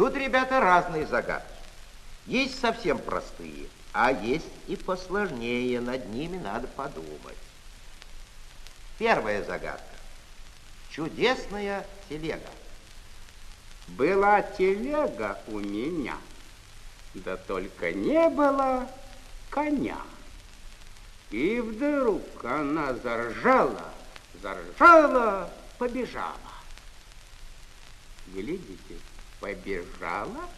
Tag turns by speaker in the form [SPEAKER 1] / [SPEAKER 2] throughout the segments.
[SPEAKER 1] Тут, ребята, разные загадки. Есть совсем простые, а есть и посложнее. Над ними надо подумать. Первая загадка. Чудесная телега.
[SPEAKER 2] Была телега у меня, да только не было коня. И вдруг она заржала, заржала, побежала. Глядите, побежала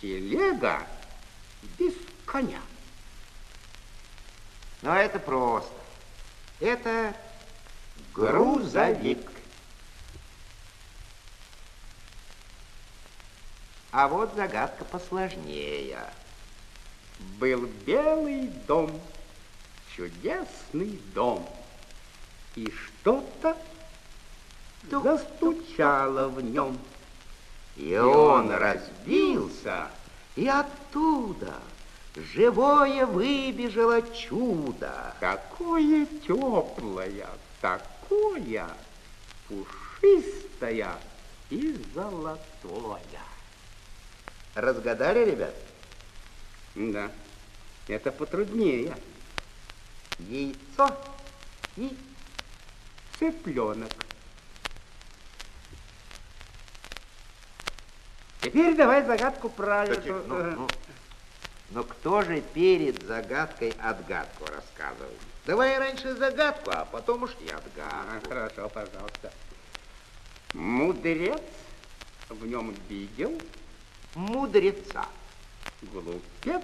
[SPEAKER 2] телега без коня.
[SPEAKER 1] Но это просто. Это грузовик. А вот загадка посложнее.
[SPEAKER 2] Был белый дом, чудесный дом, и что-то застучало в нем.
[SPEAKER 1] И он разбился, и оттуда живое выбежало чудо.
[SPEAKER 2] Какое теплое, такое пушистое и золотое.
[SPEAKER 1] Разгадали, ребят?
[SPEAKER 2] Да, это потруднее.
[SPEAKER 1] Яйцо и
[SPEAKER 2] цыпленок. Теперь давай загадку правильно.
[SPEAKER 1] Кстати, ну, ну, но кто же перед загадкой отгадку рассказывает? Давай раньше загадку, а потом уж и отгадку.
[SPEAKER 2] А, хорошо, пожалуйста. Мудрец в нем видел?
[SPEAKER 1] Мудреца,
[SPEAKER 2] глупец,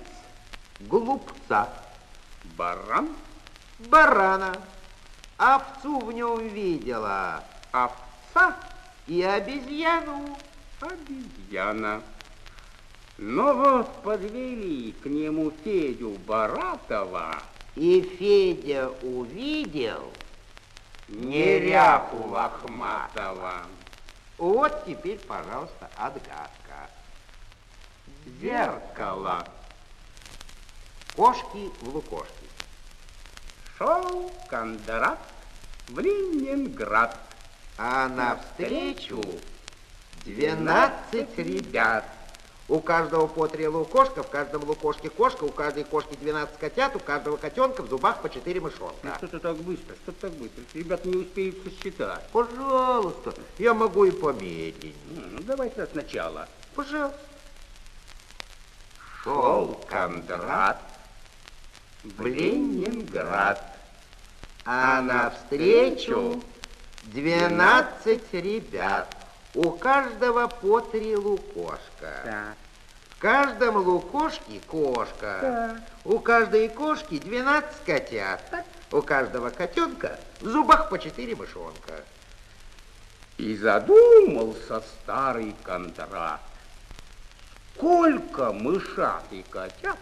[SPEAKER 1] глупца,
[SPEAKER 2] баран,
[SPEAKER 1] барана, овцу в нем видела,
[SPEAKER 2] овца?
[SPEAKER 1] И обезьяну,
[SPEAKER 2] обезьяна. Но вот подвели к нему Федю Баратова,
[SPEAKER 1] и Федя увидел
[SPEAKER 2] неряху Лохматова.
[SPEAKER 1] Вот теперь, пожалуйста, отгадка.
[SPEAKER 2] Зеркало.
[SPEAKER 1] Кошки в лукошке.
[SPEAKER 2] Шел Кондрат в Ленинград.
[SPEAKER 1] А навстречу двенадцать ребят. У каждого по три лукошка, в каждом лукошке кошка, у каждой кошки 12 котят, у каждого котенка в зубах по 4 мышонка.
[SPEAKER 2] Ну, что-то так быстро, что-то так быстро. Ребята не успеют сосчитать.
[SPEAKER 1] Пожалуйста, я могу и помедленнее.
[SPEAKER 2] Ну, давайте сначала.
[SPEAKER 1] Пожалуйста.
[SPEAKER 2] Шел Кондрат в Ленинград,
[SPEAKER 1] а навстречу 12 ребят. У каждого по три лукошка.
[SPEAKER 2] Так.
[SPEAKER 1] В каждом лукошке кошка.
[SPEAKER 2] Так.
[SPEAKER 1] У каждой кошки 12 котят.
[SPEAKER 2] Так.
[SPEAKER 1] У каждого котенка в зубах по 4 мышонка.
[SPEAKER 2] И задумался старый Кондрат. Сколько мышат и котят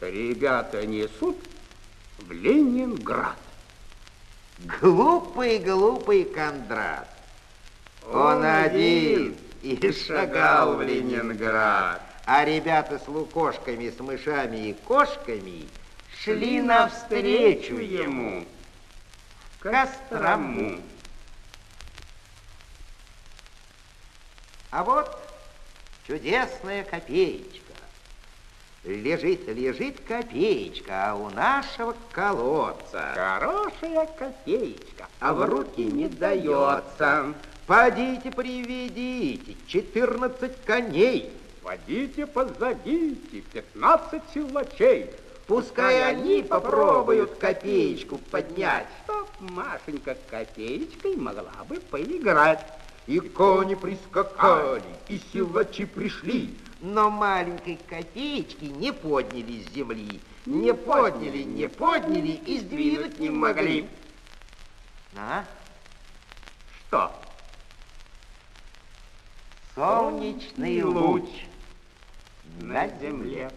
[SPEAKER 2] ребята несут в Ленинград?
[SPEAKER 1] Глупый-глупый Кондрат. Он один и шагал в Ленинград. А ребята с лукошками, с мышами и кошками шли навстречу ему в Кострому. А вот чудесная копеечка. Лежит, лежит копеечка, а у нашего колодца
[SPEAKER 2] Хорошая копеечка,
[SPEAKER 1] а в руки не дается. Подите, приведите 14 коней.
[SPEAKER 2] Водите, позовите 15 силачей.
[SPEAKER 1] Пускай они попробуют копеечку поднять.
[SPEAKER 2] Чтоб Машенька копеечкой могла бы поиграть.
[SPEAKER 1] И кони прискакали, и силачи пришли, но маленькой копеечки не подняли с земли. Не подняли, не подняли и сдвинуть не могли. А?
[SPEAKER 2] Что?
[SPEAKER 1] Солнечный луч
[SPEAKER 2] на земле